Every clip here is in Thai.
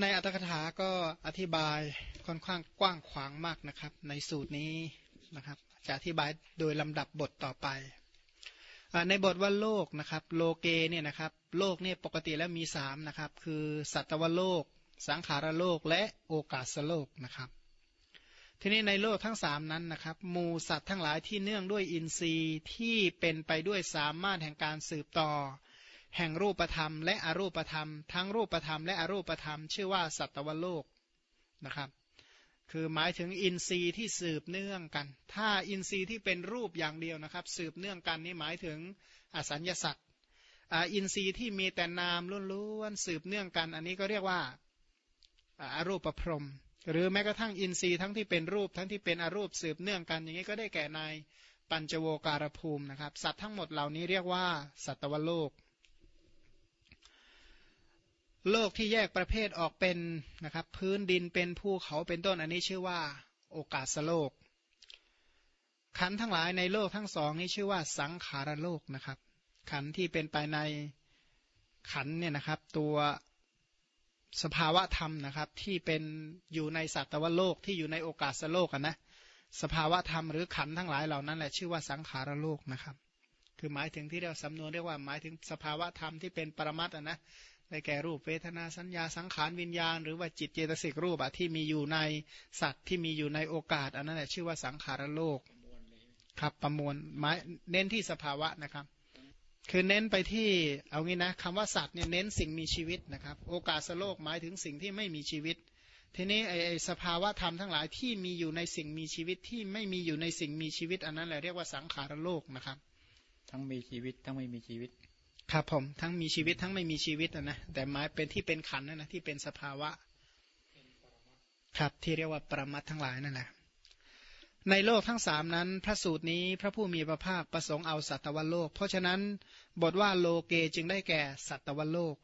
ในอัตถกถาก็อธิบายค่อนข้างกว้างขวางมากนะครับ ในสูตรนี้นะครับ จะอธิบายโดยลำดับบทต่อไป ในบทว่าโลกนะครับ โลเกเนี่ยนะครับโลกเนี่ยปกติแล้วมีสามนะครับ คือสัตวโลก สังขารโลกและโอกาสโลกนะครับ ทีนี้ในโลกทั้งสามนั้นนะครับมูสัตว์ทั้งหลายที่เนื่องด้วยอินทรีย์ที่เป็นไปด้วยสามารถแห่งการสืบต่อ แห่งรูปธรรม และอรูปธรรม ทั้งรูปธรรม และอรูปธรรม ชื่อว่าสัตวโลกนะครับ คือหมายถึงอินทรีย์ที่สืบเนื่องกัน ถ้าอินทรีย์ที่เป็นรูปอย่างเดียวนะครับ สืบเนื่องกันนี่หมายถึงอสัญญาสัตว์อินทรีย์ที่มีแต่นามล้วนๆสืบเนื่องกัน อันนี้ก็เรียกว่าอารูปประพรมหรือแม้กระทั่งอินทรีย์ทั้งที่เป็นรูปทั้งที่เป็นอรูปสืบเนื่องกันอย่างนี้ก็ได้แก่ในปัญจโวการภูมินะครับ สัตว์ทั้งหมดเหล่านี้เรียกว่า สัตวโลก โลกที่แยกประเภทออกเป็นนะครับพื้นดินเป็นภูเขาเป็นต้นอันนี้ชื่อว่าโอกาสโลก ขันทั้งหลายในโลกทั้งสองนี้ชื่อว่าสังขารโลกนะครับ ขันที่เป็นไปในขันเนี่ยนะครับตัวสภาวะธรรมนะครับที่เป็นอยู่ในสัตวโลกที่อยู่ในโอกาสโลกนะสภาวะธรรมหรือขันทั้งหลายเหล่านั้นแหละชื่อว่าสังขารโลกนะครับ คือหมายถึงที่เราสำนวนเรียกว่าหมายถึงสภาวะธรรมที่เป็นปรมัตนะ ได้แก่รูปเวทนาสัญญาสังขารวิญญาณ หรือว่าจิตเจตสิกรูปอะที่มีอยู่ในสัตว์ที่มีอยู่ในโอกาส อันนั้นแหละชื่อว่าสังขารโลกครับประมวลหมายเน้นที่สภาวะนะครับ คือเน้นไปที่เอางี้นะคำว่าสัตว์เนี่ยเน้นสิ่งมีชีวิตนะครับ โอกาสโลกหมายถึงสิ่งที่ไม่มีชีวิต ทีนี้ไอไอสภาวะธรรมทั้งหลายที่มีอยู่ในสิ่งมีชีวิตที่ไม่มีอยู่ในสิ่งมีชีวิต อันนั้นแหละเรียกว่าสังขารโลกนะครับ ทั้งมีชีวิตทั้งไม่มีชีวิต ครับผมทั้งมีชีวิตทั้งไม่มีชีวิตนะแต่หมายเป็นที่เป็นขันนะนะที่เป็นสภาวะ ครับที่เรียกว่าปรมัตทั้งหลายนั่นแหละในโลกทั้งสามนั้น พระสูตรนี้พระผู้มีพระภาคประสงค์เอาสัตวโลก เพราะฉะนั้นบทว่าโลเกจึงได้แก่สัตวโลก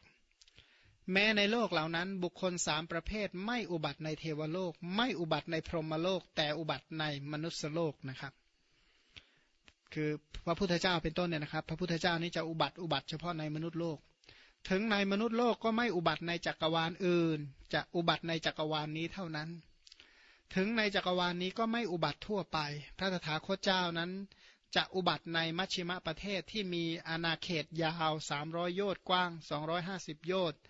แม้ในโลกเหล่านั้นบุคคลสามประเภทไม่อุบัติในเทวโลก ไม่อุบัติในพรหมโลก แต่อุบัติในมนุษยโลกนะครับ คือพระพุทธเจ้าเป็นต้นเนี่ยนะครับ พระพุทธเจ้านี้จะอุบัติอุบัติเฉพาะในมนุษย์โลก ถึงในมนุษย์โลกก็ไม่อุบัติในจักรวาลอื่น จะอุบัติในจักรวาลนี้เท่านั้น ถึงในจักรวาลนี้ก็ไม่อุบัติทั่วไป พระตถาคตเจ้านั้น จะอุบัติในมัชชิมะประเทศที่มีอาณาเขตยาว300 โยชน์กว้าง 250 โยชน์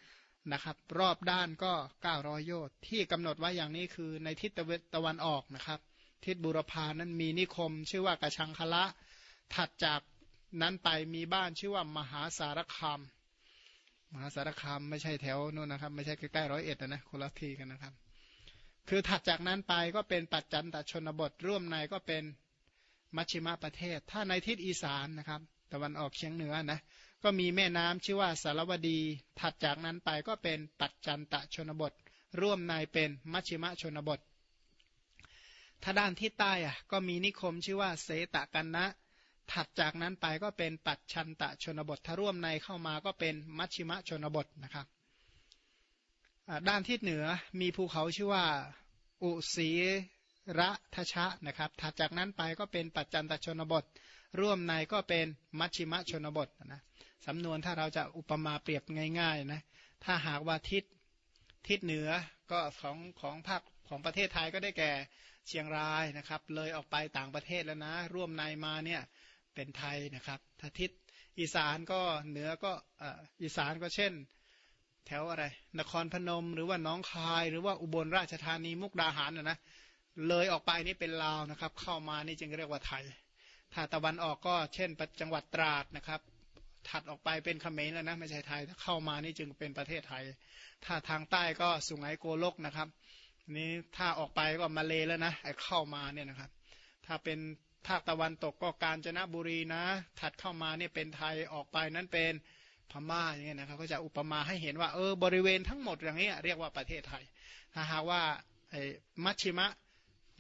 นะครับรอบด้านก็ 900 โยชน์ที่กำหนดไว้อย่างนี้คือในทิศตะวันออกนะครับ ทิศบุรพานั้นมีนิคม ชื่อว่ากระชังคละ ถัดจากนั้นไปมีบ้านชื่อว่ามหาสารคาม มหาสารคามไม่ใช่แถวนู้นนะครับ ไม่ใช่ใกล้ๆร้อยเอ็ดนะคนละทีกันนะครับ คือถัดจากนั้นไปก็เป็นปัจจันตชนบทร่วมในก็เป็นมัชชิมะประเทศ ถ้าในทิศอีสานนะครับ ตะวันออกเฉียงเหนือนะก็มีแม่น้ำชื่อว่าสารวดี ถัดจากนั้นไปก็เป็นปัจจันตชนบท ร่วมในเป็นมัชชิมะชนบท ถ้าด้านทิศใต้อะก็มีนิคมชื่อว่าเสตกันนะ ถัดจากนั้นไปก็เป็นปัจชันตะชนบท ถ้าร่วมในเข้ามาก็เป็นมัชชิมะชนบทนะครับด้านทิศเหนือมีภูเขาชื่อว่าอุสีระทชะนะครับ ถัดจากนั้นไปก็เป็นปัจจันตชนบท ร่วมในก็เป็นมัชชิมะชนบทนะสำนวนถ้าเราจะอุปมาเปรียบง่ายๆนะ ถ้าหากว่าทิศทิศเหนือก็ของของภาคของประเทศไทยก็ได้แก่ เชียงรายนะครับ เลยออกไปต่างประเทศแล้วนะ ร่วมในมาเนี่ยเป็นไทยนะครับถ้าทิศอีสานก็เหนือก็อีสานก็เช่น แถวอะไร นครพนมหรือว่าน้องคาย หรือว่าอุบลราชธานีมุกดาหารนะนะเลยออกไปนี่เป็นลาวนะครับ เข้ามานี่จึงเรียกว่าไทย ถ้าตะวันออกก็เช่นจังหวัดตราดนะครับ ถัดออกไปเป็นเขมรแล้วนะไม่ใช่ไทยถ้าเข้ามานี่จึงเป็นประเทศไทย ถ้าทางใต้ก็สุไหงโกลกนะครับ นี่ถ้าออกไปก็มาเลแล้วนะไอ้เข้ามาเนี่ยนะครับ ถ้าเป็นภาคตะวันตกก็กาญจนบุรีนะ ถัดเข้ามาเนี่ยเป็นไทยออกไปนั้นเป็นพม่าอย่างเงี้ยนะครับก็จะอุปมาให้เห็นว่าเออบริเวณทั้งหมดอย่างนี้เรียกว่าประเทศไทย ถ้าหากว่าไอ้มัชชิมะ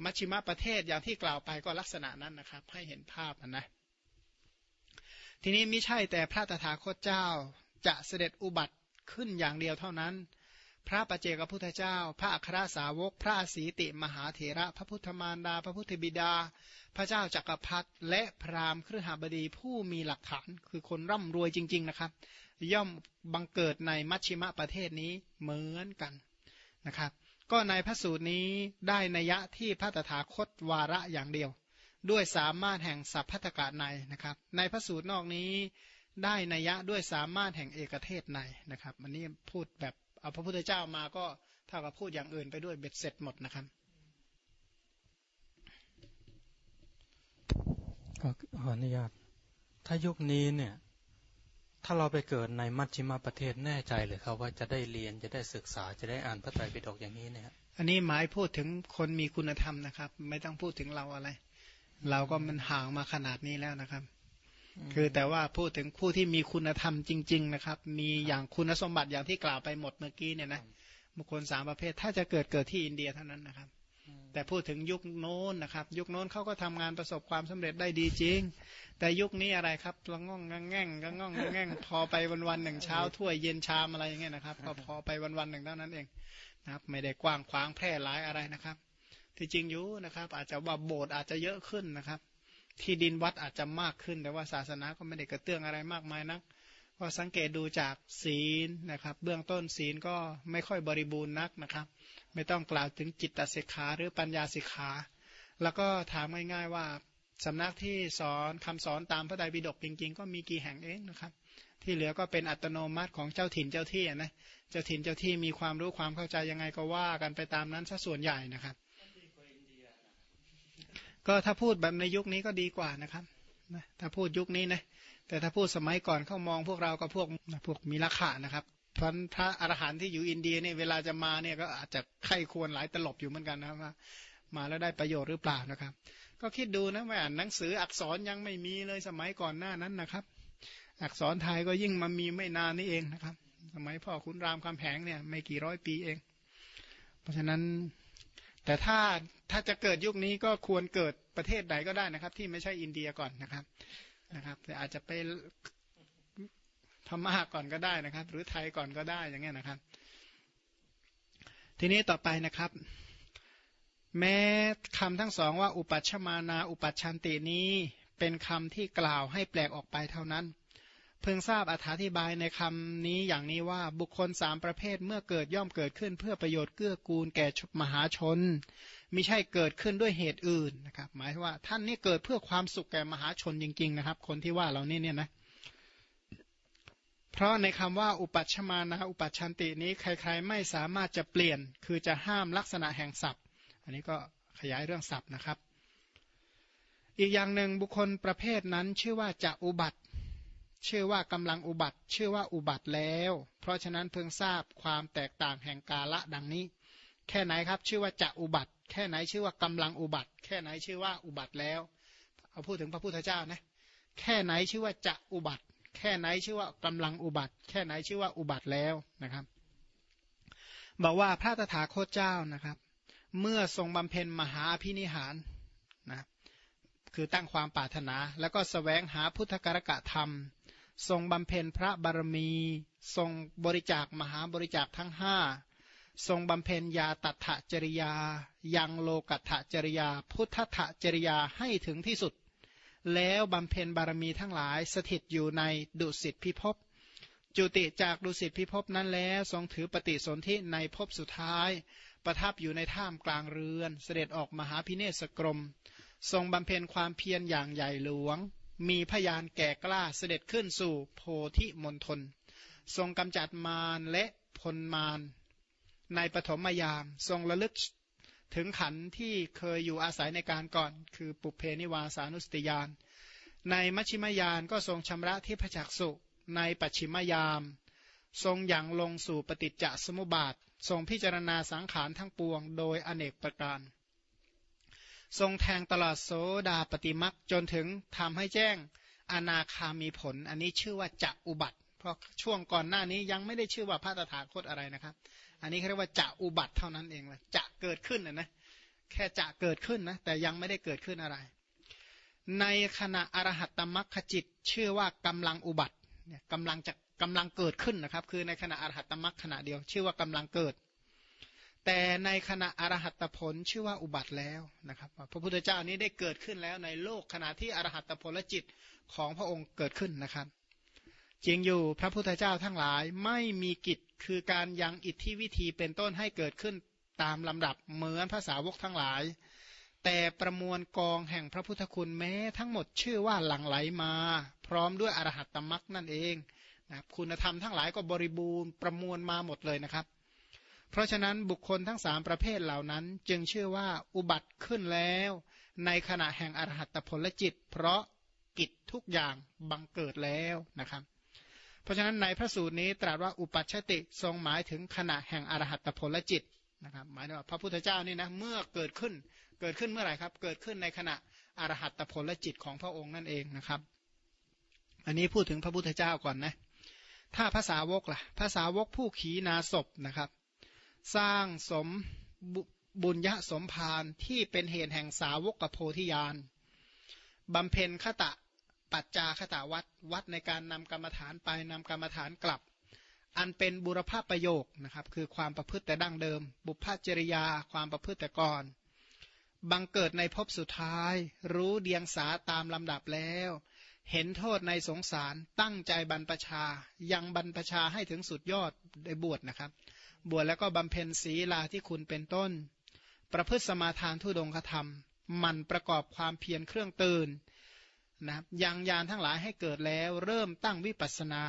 มัชชิมะประเทศอย่างที่กล่าวไปก็ลักษณะนั้นนะครับ ให้เห็นภาพนะ ทีนี้ไม่ใช่แต่พระตถาคตเจ้าจะเสด็จอุบัติขึ้นอย่างเดียวเท่านั้น พระปเจกพุทธเจ้า พระอัครสาวก พระสีติมหาเถระ พระพุทธมารดา พระพุทธบิดา พระเจ้าจักรพรรดิและพราหมณ์ครหบดีผู้มีหลักฐานคือคนร่ำรวยจริง ๆนะครับ ย่อมบังเกิดในมัชชิมะประเทศนี้เหมือนกันนะครับ ก็ในพระสูตรนี้ได้นัยะที่พระตถาคตวาระอย่างเดียว ด้วยสามารถแห่งสัพพัทกะในนะครับ ในพระสูตรนอกนี้ได้นัยะด้วยสามารถแห่งเอกเทศในนะครับ อันนี้พูดแบบ เอาพระพุทธเจ้ามาก็เท่ากับพูดอย่างอื่นไปด้วยเบ็ดเสร็จหมดนะครับก็ขออนุญาตถ้ายุคนี้เนี่ย ถ้าเราไปเกิดในมัชชิมาประเทศแน่ใจเลยครับว่าจะได้เรียนจะได้ศึกษาจะได้อ่านพระไตรปิฎกอย่างนี้เนี่ยอันนี้หมายพูดถึงคนมีคุณธรรมนะครับ ไม่ต้องพูดถึงเราอะไร เราก็มันห่างมาขนาดนี้แล้วนะครับ คือแต่ว่าพูดถึงผู้ที่มีคุณธรรมจริง ๆ นะครับ มีอย่างคุณสมบัติอย่างที่กล่าวไปหมดเมื่อกี้เนี่ยนะบุคคลสามประเภทถ้าจะเกิดเกิดที่อินเดียเท่านั้นนะครับ แต่พูดถึงยุคโน้นนะครับ ยุคโน้นเขาก็ทำงานประสบความสำเร็จได้ดีจริง แต่ยุคนี้อะไรครับละง่องแง่งก็ง่องแง่งพอไปวันวันหนึ่งเช้าถ้วยเย็นชามอะไรอย่างเงี้ยนะครับก็พอไปวันวันหนึ่งเท่านั้นเองนะครับ ไม่ได้กว้างขวางแพร่หลายอะไรนะครับ ที่จริงอยู่นะครับ อาจจะว่าโบสถ์อาจจะเยอะขึ้นนะครับ ที่ดินวัดอาจจะมากขึ้น แต่ว่าศาสนาก็ไม่ได้กระเตื้องอะไรมากมายนักก็สังเกตดูจากศีลนะครับ เบื้องต้นศีลก็ไม่ค่อยบริบูรณ์นักนะครับ ไม่ต้องกล่าวถึงจิตตสิกขาหรือปัญญาสิกขา แล้วก็ถามง่ายๆว่าสำนักที่สอนคำสอนตามพระไตรปิฎกจริงๆ ก็มีกี่แห่งเองนะครับ ที่เหลือก็เป็นอัตโนมัติของเจ้าถิ่นเจ้าที่นะเจ้าถิ่นเจ้าที่มีความรู้ความเข้าใจยังไงก็ว่ากันไปตามนั้นซะส่วนใหญ่นะครับ ก็ถ้าพูดแบบในยุคนี้ก็ดีกว่านะครับถ้าพูดยุคนี้นะแต่ถ้าพูดสมัยก่อนเขามองพวกเราก็พวกพวกมีราคานะครับพราะพระอรหันต์ที่อยู่อินเดียเนี่ยเวลาจะมาเนี่ยก็อาจจะไข้ควรหลายตลบอยู่เหมือนกันนะครับว่ามาแล้วได้ประโยชน์หรือเปล่านะครับ ก็คิดดูนะว่าหนังสืออักษรยังไม่มีเลยสมัยก่อนหน้านั้นนะครับ อักษรไทยก็ยิ่งมามีไม่นานนี่เองนะครับ สมัยพ่อคุณรามคำแหงเนี่ยไม่กี่ร้อยปีเอง เพราะฉะนั้น แต่ถ้าถ้าจะเกิดยุคนี้ก็ควรเกิดประเทศใดก็ได้นะครับ ที่ไม่ใช่อินเดียก่อนนะครับนะครับแต่อาจจะไปพม่าก่อนก็ได้นะครับ หรือไทยก่อนก็ได้อย่างเงี้ยนะครับ ทีนี้ต่อไปนะครับ แม้คำทั้งสองว่า อุปัชมานา อุปัชันตินี้ เป็นคำที่กล่าวให้แปลกออกไปเท่านั้น เพิ่งทราบอธิบายในคำนี้อย่างนี้ว่าบุคคลสามประเภทเมื่อเกิดย่อมเกิดขึ้น เพื่อประโยชน์เกื้อกูลแก่มหาชนไม่ใช่เกิดขึ้นด้วยเหตุอื่นนะครับ หมายว่าท่านนี่เกิดเพื่อความสุขแก่มหาชนจริง ๆ นะครับ คนที่ว่าเรานี่เนี่ยนะเพราะในคำว่าอุปัชมานะอุปัชันตินี้ใครๆไม่สามารถจะเปลี่ยน คือจะห้ามลักษณะแห่งศัพท์ อันนี้ก็ขยายเรื่องศัพท์นะครับ อีกอย่างหนึ่งบุคคลประเภทนั้นชื่อว่าจะอุบัติ ชื่อว่ากำลังอุบัติ ชื่อว่าอุบัติแล้ว เพราะฉะนั้นเพิ่งทราบความแตกต่างแห่งกาละดังนี้ แค่ไหนครับ ชื่อว่าจะอุบัติ แค่ไหนชื่อว่ากำลังอุบัติ แค่ไหนชื่อว่าอุบัติแล้ว เอาพูดถึงพระพุทธเจ้านะ แค่ไหนชื่อว่าจะอุบัติ แค่ไหนชื่อว่ากำลังอุบัติ แค่ไหนชื่อว่าอุบัติแล้วนะครับ บอกว่าพระตถาคตเจ้านะครับ เมื่อทรงบำเพ็ญมหาพินิหารนะคือตั้งความปรารถนา แล้วก็สแสวงหาพุทธกรกะธรรม ทรงบำเพ็ญพระบารมี ทรงบริจาคมหาบริจาคทั้งห้าทรงบำเพ็ญยาตัถจริยา ยังโลกัตจริยา พุทธะจริยาให้ถึงที่สุด แล้วบำเพ็ญบารมีทั้งหลายสถิตอยู่ในดุสิตพิภพ จุติจากดุสิตพิภพนั้นแล้วทรงถือปฏิสนธิในภพสุดท้าย ประทับอยู่ในถ้ำกลางเรือน เสด็จออกมหาพิเนศกรม ทรงบำเพ็ญความเพียรอย่างใหญ่หลวง มีพยานแก่กล้าเสด็จขึ้นสู่โพธิมณฑลทรงกำจัดมารและพลมารในปฐมยามทรงระลึกถึงขันที่เคยอยู่อาศัยในการก่อน คือปุเพนิวาสานุสติยาน ในมัชชิมยานก็ทรงชำระที่พระจักสุในปัจฉิมยาม ทรงอย่างลงสู่ปฏิจจสมุปบาท ทรงพิจารณาสังขารทั้งปวงโดยอเนกประการ ทรงแทงตลอดโสดาปฏิมักจนถึงทำให้แจ้งอนาคามีผล อันนี้ชื่อว่าจะอุบัติ เพราะช่วงก่อนหน้านี้ยังไม่ได้ชื่อว่าพระตถาคตอะไรนะครับ อันนี้เรียกว่าจะอุบัติเท่านั้นเองละจะเกิดขึ้นนะนะแค่จะเกิดขึ้นนะแต่ยังไม่ได้เกิดขึ้นอะไร ในขณะอรหัตตมัคคจิตชื่อว่ากำลังอุบัติเนี่ยกำลังจะกำลังเกิดขึ้นนะครับ คือในขณะอรหัตตมัคขณะเดียว ชื่อว่ากำลังเกิด แต่ในขณะอรหัตผลชื่อว่าอุบัติแล้วนะครับพระพุทธเจ้านี้ได้เกิดขึ้นแล้วในโลกขณะที่อรหัตผลจิตของพระองค์เกิดขึ้นนะครับจริงอยู่พระพุทธเจ้าทั้งหลายไม่มีกิจคือการยังอิทธิวิธีเป็นต้นให้เกิดขึ้นตามลำดับเหมือนภาษาวกทั้งหลาย แต่ประมวลกองแห่งพระพุทธคุณแม้ทั้งหมดชื่อว่าหลั่งไหลมา พร้อมด้วยอรหัตตมรักนั่นเองนะคุณธรรมทั้งหลายก็บริบูรณ์ประมวลมาหมดเลยนะครับ เพราะฉะนั้นบุคคลทั้งสามประเภทเหล่านั้น จึงชื่อว่าอุบัติขึ้นแล้ว ในขณะแห่งอรหัตผลจิต เพราะกิจทุกอย่างบังเกิดแล้วนะครับ เพราะฉะนั้นในพระสูตรนี้ตรัสว่าอุปัชติทรงหมายถึงขณะแห่งอรหัตผลจิตนะครับหมายถึงว่าพระพุทธเจ้านี่นะเมื่อเกิดขึ้นเกิดขึ้นเมื่อไหร่ครับ เกิดขึ้นในขณะอรหัตผลจิตของพระองค์นั่นเองนะครับ อันนี้พูดถึงพระพุทธเจ้าก่อนนะถ้าภาษาวกล่ะภาษาวกผู้ขีนาศพนะครับ สร้างสมบุญยะสมภารที่เป็นเหตุแห่งสาวกกโพธิญาณบำเพ็ญขตะปัจจาขตะวัดวัดในการนำกรรมฐานไปนำกรรมฐานกลับ อันเป็นบุรพาประโยคนะครับ คือความประพฤติแต่ดั้งเดิม บุพจริยาความประพฤติแต่ก่อนบังเกิดในภพสุดท้าย รู้เดียงสาตามลำดับแล้ว เห็นโทษในสงสารตั้งใจบรรพชา ยังบรรพชาให้ถึงสุดยอดได้บวชนะครับ บวชแล้วก็บำเพ็ญศีลาที่คุณเป็นต้น ประพฤติสมาทานทุดงคธรรม มันประกอบความเพียรเครื่องตื่นนะยังยานทั้งหลายให้เกิดแล้วเริ่มตั้งวิปัสนา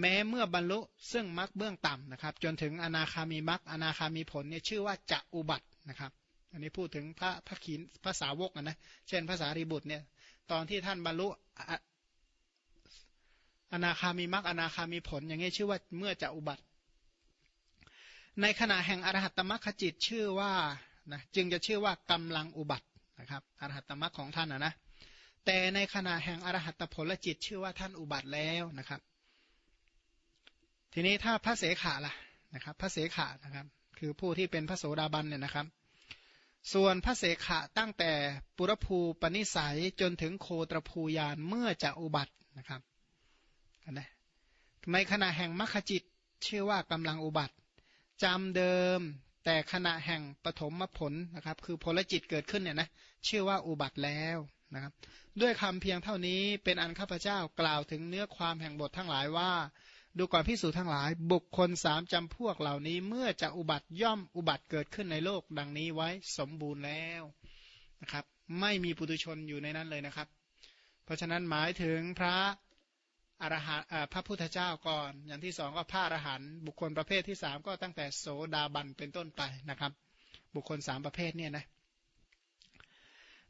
แม้เมื่อบรรลุซึ่งมรรคเบื้องต่ำนะครับ จนถึงอนาคามีมรรคอนาคามีผลเนี่ยชื่อว่าจะอุบัตินะครับ อันนี้พูดถึงพระพระขีนภาษาวกนะเช่นภาษารีบุตรเนี่ยตอนที่ท่านบรรลุอนาคามีมรรคอนาคามีผล อย่างนี้ชื่อว่าเมื่อจะอุบัติ ในขณะแห่งอรหัตตมรรคจิตชื่อว่านะจึงจะชื่อว่ากำลังอุบัตินะครับอรหัตตมรรคของท่านนะนะแต่ในขณะแห่งอรหัตผลจิตชื่อว่าท่านอุบัติแล้วนะครับ ทีนี้ถ้าพระเสขาล่ะนะครับ พระเสขานะครับ คือผู้ที่เป็นพระโสดาบันเนี่ยนะครับ ส่วนพระเสขะตั้งแต่ปุรภูปนิสัยจนถึงโคตรภูยานเมื่อจะอุบัตินะครับนะในขณะแห่งมรรคจิตชื่อว่ากำลังอุบัติ จำเดิมแต่ขณะแห่งปฐมผลนะครับ คือผลจิตเกิดขึ้นเนี่ยนะชื่อว่าอุบัติแล้วนะครับ ด้วยคำเพียงเท่านี้เป็นอันข้าพเจ้ากล่าวถึงเนื้อความแห่งบททั้งหลายว่า ดูก่อนพิสูจทั้งหลาย บุคคลสามจำพวกเหล่านี้เมื่อจะอุบัติย่อมอุบัติเกิดขึ้นในโลกดังนี้ไว้สมบูรณ์แล้วนะครับ ไม่มีปุตุชนอยู่ในนั้นเลยนะครับ เพราะฉะนั้นหมายถึงพระ อรหันพระพุทธเจ้าก่อน อย่างที่สองก็พระอรหันต์บุคคลประเภทที่สามก็ตั้งแต่โสดาบันเป็นต้นไปนะครับ บุคคลสามประเภทเนี่ยนะ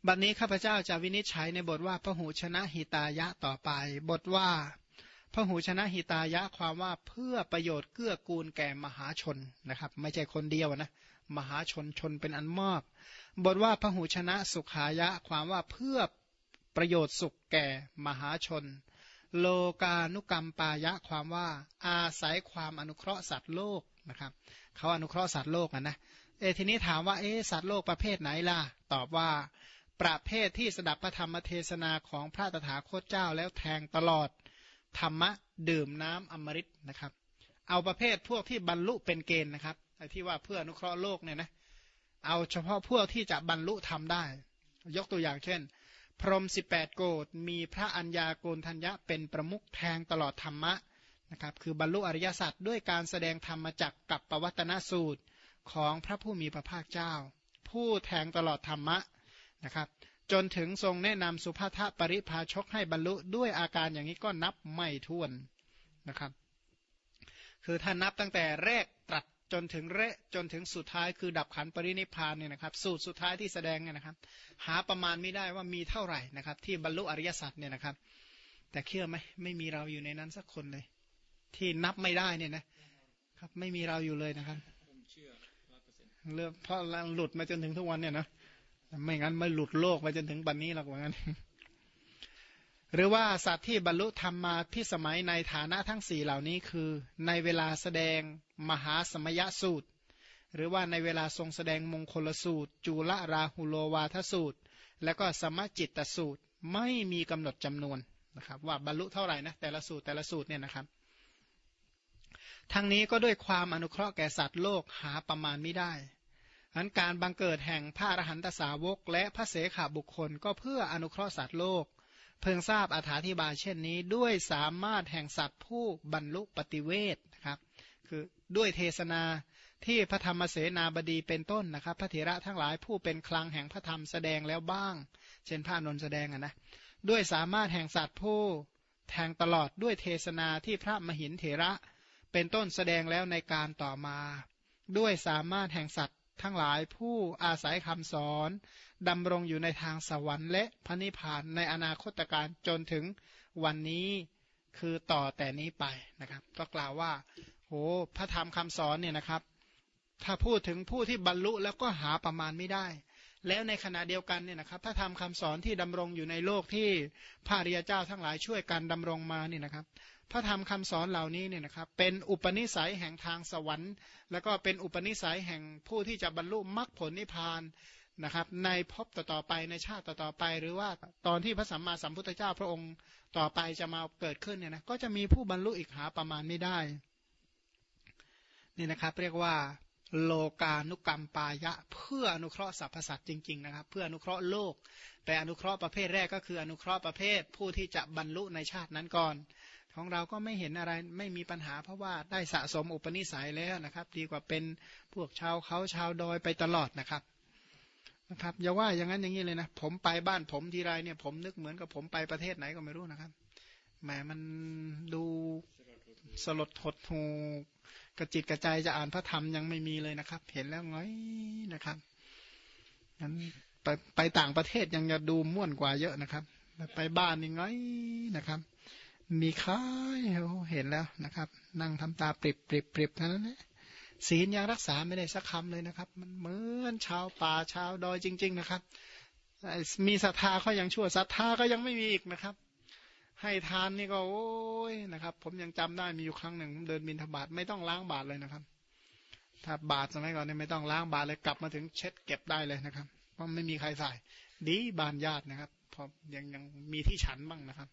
บัดนนี้ข้าพเจ้าจะวินิจฉัยในบทว่าพระหูชนะหิตายะต่อไป บทว่าพระหูชนะหิตายะความว่าเพื่อประโยชน์เกื้อกูลแก่มหาชนนะครับ ไม่ใช่คนเดียวนะมหาชนชนเป็นอันมาก บทว่าพระหูชนะสุขายะความว่าเพื่อประโยชน์สุขแก่มหาชน โลกานุกรรมปายะความว่าอาศัยความอนุเคราะห์สัตว์โลกนะครับเขาอนุเคราะห์สัตว์โลกนะเอทีนี้ถามว่าเอสัตว์โลกประเภทไหนล่ะ ตอบว่า ประเภทที่สดับพระธรรมเทศนาของพระตถาคตเจ้าแล้วแทงตลอดธรรมะดื่มน้ำอมฤตนะครับ เอาประเภทพวกที่บรรลุเป็นเกณฑ์นะครับไอ้ที่ว่าเพื่ออนุเคราะห์โลกเนี่ยนะเอาเฉพาะพวกที่จะบรรลุทำได้ ยกตัวอย่างเช่น พรหมสิบแปดโกดมีพระัญญาโกณทัญญะเป็นประมุขแทงตลอดธรรมะนะครับคือบรรลุอริยสัจด้วยการแสดงธรรมจักกับปวัตนสูตรของพระผู้มีพระภาคเจ้า ผู้แทงตลอดธรรมะนะครับ จนถึงทรงแนะนำสุภาทปริภาชกให้บรรลุด้วยอาการอย่างนี้ก็นับไม่ถ้วนนะครับ คือถ้านับตั้งแต่แรกตรัส จนถึงเระจนถึงสุดท้ายคือดับขันปรินิพานเนี่ยนะครับ สูตรสุดท้ายที่แสดงเนี่ยนะครับ หาประมาณไม่ได้ว่ามีเท่าไหร่นะครับ ที่บรรลุอริยสัจเนี่ยนะครับ แต่เชื่อไหมไม่มีเราอยู่ในนั้นสักคนเลย ที่นับไม่ได้เนี่ยนะครับ ไม่มีเราอยู่เลยนะครับเรื่องเพราะหลุดมาจนถึงทุกวันเนี่ยนะไม่งั้นไม่หลุดโลกไปจนถึงบันนี้หรอกว่างั้น หรือว่าสัตว์ที่บรรลุธรรมมาพิสมัยในฐานะทั้งสี่เหล่านี้คือ ในเวลาแสดงมหาสมยสูตร หรือว่าในเวลาทรงแสดงมงคลสูตร จุลราหุโลวาทสูตร และก็สมจิตตสูตรไม่มีกำหนดจำนวนนะครับ ว่าบรรลุเท่าไหร่นะแต่ละสูตรแต่ละสูตรเนี่ยนะครับ ทั้งนี้ก็ด้วยความอนุเคราะห์แก่สัตว์โลกหาประมาณไม่ได้อันการบังเกิดแห่งพระอรหันตสาวก และพระเสขาบุคคลก็เพื่ออนุเคราะห์สัตว์โลก เพิ่งทราบอธิบายเช่นนี้ ด้วยสามารถแห่งสัตว์ผู้บรรลุปฏิเวทนะครับ คือด้วยเทศนาที่พระธรรมเสนาบดีเป็นต้นนะครับ พระเถระทั้งหลายผู้เป็นคลังแห่งพระธรรมแสดงแล้วบ้าง เช่นพระนนแสดงนะ ด้วยสามารถแห่งสัตว์ผู้แทงตลอดด้วยเทศนาที่พระมหินเถระ เป็นต้นแสดงแล้วในการต่อมา ด้วยสามารถแห่งสัตว์ ทั้งหลายผู้อาศัยคำสอนดำรงอยู่ในทางสวรรค์และพระนิพพานในอนาคตการจนถึงวันนี้คือต่อแต่นี้ไปนะครับ ก็กล่าวว่าโหพระธรรมคำสอนเนี่ยนะครับ ถ้าพูดถึงผู้ที่บรรลุแล้วก็หาประมาณไม่ได้ แล้วในขณะเดียวกันเนี่ยนะครับพระธรรมคำสอนที่ดำรงอยู่ในโลกที่พระริยเจ้าทั้งหลายช่วยกันดำรงมาเนี่ยนะครับ พระธรรมคำสอนเหล่านี้เนี่ยนะครับเป็นอุปนิสัยแห่งทางสวรรค์ แล้วก็เป็นอุปนิสัยแห่งผู้ที่จะบรรลุมรรคผลนิพพานนะครับในภพต่อๆไปในชาติต่อๆไป หรือว่าตอนที่พระสัมมาสัมพุทธเจ้าพระองค์ต่อไปจะมาเกิดขึ้นเนี่ยนะก็จะมีผู้บรรลุอีกหาประมาณไม่ได้นี่นะครับเรียกว่าโลกานุกรรมปายะ เพื่ออนุเคราะห์สรรพสัตว์จริงๆนะครับ เพื่ออนุเคราะห์โลก แต่อนุเคราะห์ประเภทแรกก็คืออนุเคราะห์ประเภทผู้ที่จะบรรลุในชาตินั้นก่อน ของเราก็ไม่เห็นอะไรไม่มีปัญหาเพราะว่าได้สะสมอุปนิสัยแล้วนะครับ ดีกว่าเป็นพวกชาวเขาชาวดอยไปตลอดนะครับนะครับอย่าว่าอย่างนั้นอย่างนี้เลยนะ ผมไปบ้านผมทีไรเนี่ย ผมนึกเหมือนกับผมไปประเทศไหนก็ไม่รู้นะครับแหมมันดูสลดหดหูกระจิตกระใจจะอ่านพระธรรมยังไม่มีเลยนะครับ เห็นแล้วง้อยนะครับนั้นไปไปต่างประเทศยังจะดูม่วนกว่าเยอะนะครับ ไปบ้านนี่ง้อยนะครับ มีค่ายเห็นแล้วนะครับ นั่งทำตาปริบปริบปริบเท่านั้นแหละศีลยังรักษาไม่ได้สักคำเลยนะครับ มันเหมือนชาวป่าชาวดอยจริง ๆ นะครับมีศรัทธาเขายังชั่วศรัทธาก็ยังไม่มีอีกนะครับ ให้ทานนี่ก็โอ้ยนะครับ ผมยังจำได้มีอยู่ครั้งหนึ่งผมเดินบินทบาทไม่ต้องล้างบาทเลยนะครับ ถ้าบาทสมัยก่อนเนี่ยไม่ต้องล้างบาทเลยกลับมาถึงเช็ดเก็บได้เลยนะครับเพราะไม่มีใครใส่ ดีบานญาตินะครับพอยังยังมีที่ฉันบ้างนะครับ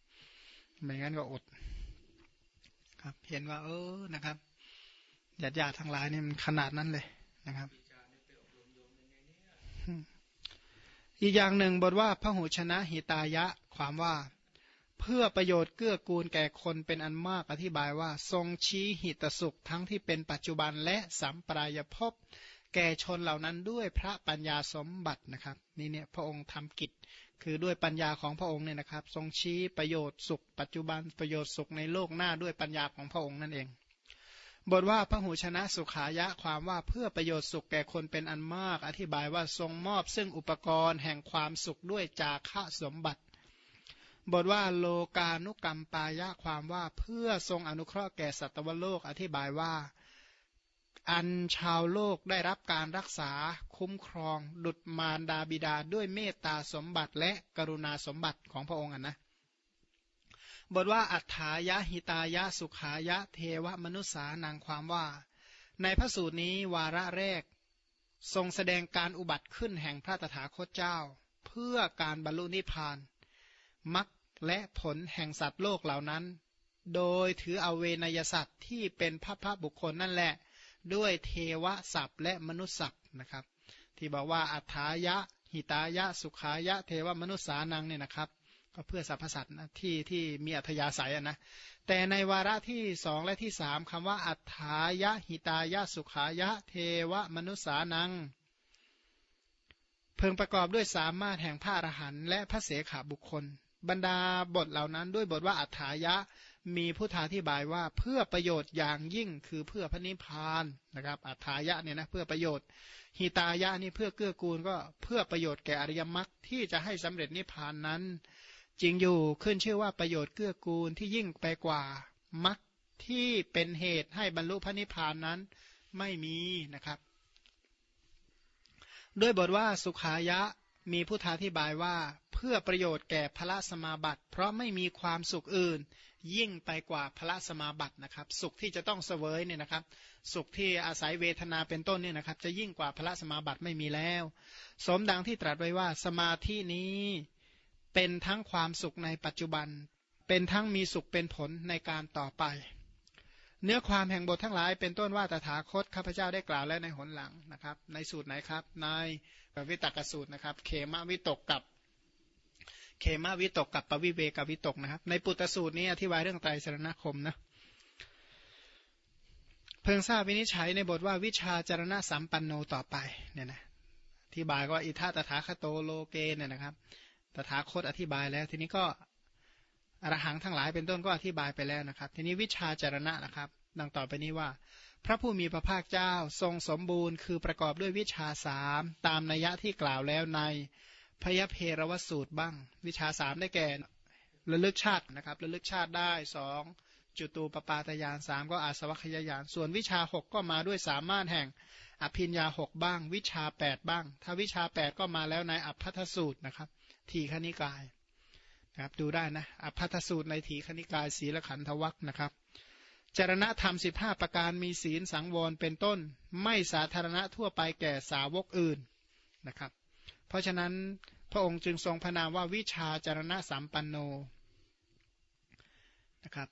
ไม่งั้นก็อด ครับ เห็นว่า เออนะครับญาติญาติทั้งหลายนี่มันขนาดนั้นเลยนะครับอีกอย่างหนึ่งบทว่าพระหูชนะหิตายะ ความว่า เพื่อประโยชน์เกื้อกูลแก่คนเป็นอันมากอธิบายว่า ทรงชี้หิตสุขทั้งที่เป็นปัจจุบันและสัมปรายภพแก่ชนเหล่านั้นด้วยพระปัญญาสมบัตินะครับ นี่เนี่ยพระองค์ทำกิจ คือด้วยปัญญาของพระองค์เนี่ยนะครับ ทรงชี้ประโยชน์สุข ปัจจุบันประโยชน์สุขในโลกหน้าด้วยปัญญาของพระองค์นั่นเอง บทว่าพระหูชนะสุขายะความว่าเพื่อประโยชน์สุขแก่คนเป็นอันมาก อธิบายว่าทรงมอบซึ่งอุปกรณ์แห่งความสุขด้วยจาคะสมบัติ บทว่าโลกานุกรรมปายะความว่าเพื่อทรงอนุเคราะห์แก่สัตวโลก อธิบายว่า อันชาวโลกได้รับการรักษาคุ้มครอง ดุดมารดาบิดาด้วยเมตตาสมบัติและกรุณาสมบัติของพระองค์นะบทว่าอัฏฐายะหิตายะสุขายะเทวมนุษสานางความว่า ในพระสูตรนี้วาระแรก ทรงแสดงการอุบัติขึ้นแห่งพระตถาคตเจ้า เพื่อการบรรลุนิพพานมักและผลแห่งสัตว์โลกเหล่านั้น โดยถือเอาเวนยสัตว์ที่เป็นพระพระบุคคลนั่นแหละ ด้วยเทวศัพท์และมนุษย์ศัพท์นะครับ ที่บอกว่าอัฏฐายะ หิตายะ สุขายะ เทวมนุษย์สานังเนี่ยนะครับก็เพื่อสรรพสัตว์นะที่ที่มีอัธยาศัยนะแต่ในวาระที่สองและที่สามคำว่า อัฏฐายะ หิตายะ สุขายะ เทวมนุษย์สานังเพิ่งประกอบด้วยสามารถแห่งพระอรหันต์และพระเสขาบุคคล บรรดาบทเหล่านั้นด้วยบทว่าอัฏฐายะ มีพุทธาธิบายว่าเพื่อประโยชน์อย่างยิ่งคือเพื่อพระนิพพานนะครับ อัฏฐายะเนี่ยนะเพื่อประโยชน์หิตายะนี่เพื่อเกื้อกูลก็เพื่อประโยชน์แก่อริยมรรคที่จะให้สำเร็จนิพพานนั้น จริงอยู่ขึ้นชื่อว่าประโยชน์เกื้อกูลที่ยิ่งไปกว่ามรรคที่เป็นเหตุให้บรรลุพระนิพพานนั้นไม่มีนะครับ ด้วยบทว่าสุขายะมีพุทธาธิบายว่าเพื่อประโยชน์แก่พระสมาบัติ เพราะไม่มีความสุขอื่น ยิ่งไปกว่าพระสมาบัตินะครับ สุขที่จะต้องเสวยเนี่ยนะครับ สุขที่อาศัยเวทนาเป็นต้นเนี่ยนะครับ จะยิ่งกว่าพระสมาบัติไม่มีแล้ว สมดังที่ตรัสไว้ว่าสมาธินี้เป็นทั้งความสุขในปัจจุบัน เป็นทั้งมีสุขเป็นผลในการต่อไป เนื้อความแห่งบททั้งหลายเป็นต้นว่าตถาคตข้าพเจ้าได้กล่าวแล้วในหนหลังนะครับ ในสูตรไหนครับ ในวิตกสูตรนะครับ เขมวิตกกับ เขมาวิตกกับปวิเวกวิตกนะครับ ในปุตตสูตรนี้อธิบายเรื่องไตรสรณคมนะเพิ่งทราบวินิจฉัยในบทว่าวิชาจารณะสัมปันโนต่อไปเนี่ยนะอธิบายว่าอิทัตถาคโตโลเกเนี่ยนะครับตถาคตอธิบายแล้ว ทีนี้ก็อรหังทั้งหลายเป็นต้นก็อธิบายไปแล้วนะครับ ทีนี้วิชาจารณะนะครับ ดังต่อไปนี้ว่า พระผู้มีพระภาคเจ้าทรงสมบูรณ์ คือประกอบด้วยวิชาสามตามนัยยะที่กล่าวแล้วใน พยเพรวสูตรบ้าง วิชาสามได้แก่ระลึกชาตินะครับระลึกชาติได้สองจุตูปปาตยานสามก็อาสวัคยายาน ส่วนวิชาหกก็มาด้วยสามารถแห่ง อภิญญาหกบ้าง วิชาแปดบ้าง ถ้าวิชาแปดก็มาแล้วในอัพพัทสูตรนะครับ ทีคณิกายนะครับดูได้นะอัพพัทสูตรในทีคณิกายศีลขันธวัคนะครับจารณธรรมสิบห้าประการมีศีลสังวรเป็นต้น ไม่สาธารณะทั่วไปแก่สาวกอื่นนะครับ เพราะฉะนั้นพระองค์จึงทรงพระนามว่าวิชาจารณะสัมปันโนนะครับ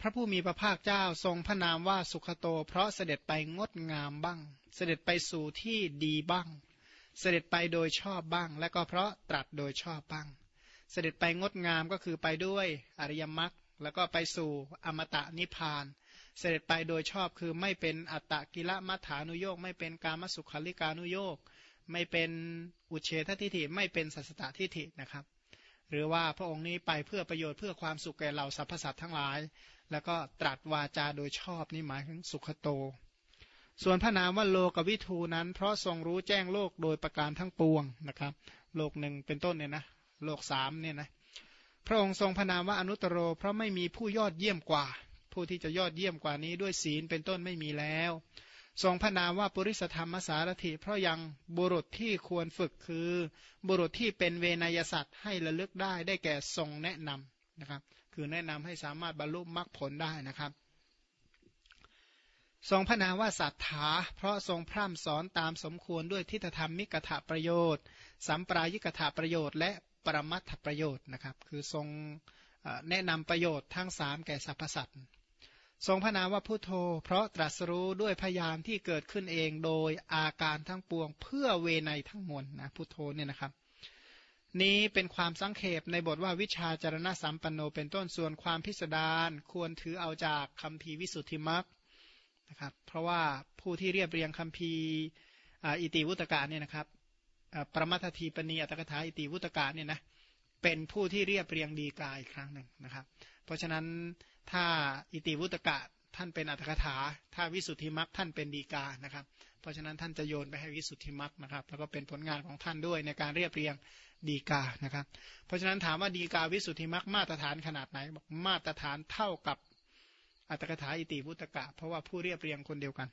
พระผู้มีพระภาคเจ้าทรงพระนามว่าสุขโต เพราะเสด็จไปงดงามบ้าง เสด็จไปสู่ที่ดีบ้าง เสด็จไปโดยชอบบ้าง และก็เพราะตรัสโดยชอบบ้าง เสด็จไปงดงามก็คือไปด้วยอริยมรรคแล้วก็ไปสู่อมตะนิพพาน เสด็จไปโดยชอบคือไม่เป็นอัตตกิละมัฐานุโยกไม่เป็นการมสุขลิกานุโยก ไม่เป็นอุเฉททิฏฐิไม่เป็นสัสตทิฏฐินะครับ หรือว่าพระองค์นี้ไปเพื่อประโยชน์เพื่อความสุขแก่เหล่าสรรพสัตว์ทั้งหลาย แล้วก็ตรัสวาจาโดยชอบนี่หมายถึงสุขโต ส่วนพระนามว่าโลกวิทูนั้น เพราะทรงรู้แจ้งโลกโดยประการทั้งปวงนะครับ โลกหนึ่งเป็นต้นเนี่ยนะโลกสามเนี่ยนะพระองค์ทรงพระนามว่าอนุตโร เพราะไม่มีผู้ยอดเยี่ยมกว่า ผู้ที่จะยอดเยี่ยมกว่านี้ด้วยศีลเป็นต้นไม่มีแล้ว ทรงพระนามว่าปุริสธรรมสารถิ เพราะยังบุรุษที่ควรฝึกคือ บุรุษที่เป็นเวนยสัตว์ให้ระลึกได้ได้แก่ทรงแนะนำนะครับ คือแนะนำให้สามารถบรรลุมรรคผลได้นะครับ ทรงพระนามว่าสัทธาเพราะทรงพร่ำสอนตามสมควรด้วยทิฏฐธัมมิกัตถประโยชน์ สัมปรายิกัตถประโยชน์ และปรมัตถประโยชน์นะครับ คือทรงแนะนำประโยชน์ทั้งสามแก่สรรพสัตว์ ทรงพระนามว่าพุทโธ เพราะตรัสรู้ด้วยพระญาณที่เกิดขึ้นเองโดยอาการทั้งปวง เพื่อเวไนยทั้งมวลนะพุทโธเนี่ยนะครับ นี้เป็นความสังเขปในบทว่าวิชชาจรณสัมปันโนเป็นต้นส่วนความพิสดารควรถือเอาจากคัมภีร์วิสุทธิมรรคนะครับ เพราะว่าผู้ที่เรียบเรียงคำพีอิติวุตกะเนี่ยนะครับประมัททีปณีอัตกถาอิติวุตกะเนี่ยนะเป็นผู้ที่เรียบเรียงดีกาอีกครั้งหนึ่งนะครับ เพราะฉะนั้น ถ้าอิติวุตกะท่านเป็นอัตถกถา ถ้าวิสุทธิมัคท่านเป็นดีกานะครับ เพราะฉะนั้นท่านจะโยนไปให้วิสุทธิมัคนะครับ แล้วก็เป็นผลงานของท่านด้วยในการเรียบเรียงดีกานะครับ เพราะฉะนั้นถามว่าดีกาวิสุทธิมรรคมาตรฐานขนาดไหนบอกมาตรฐานเท่ากับอัตถกถาอิติวุตกะ เพราะว่าผู้เรียบเรียงคนเดียวกัน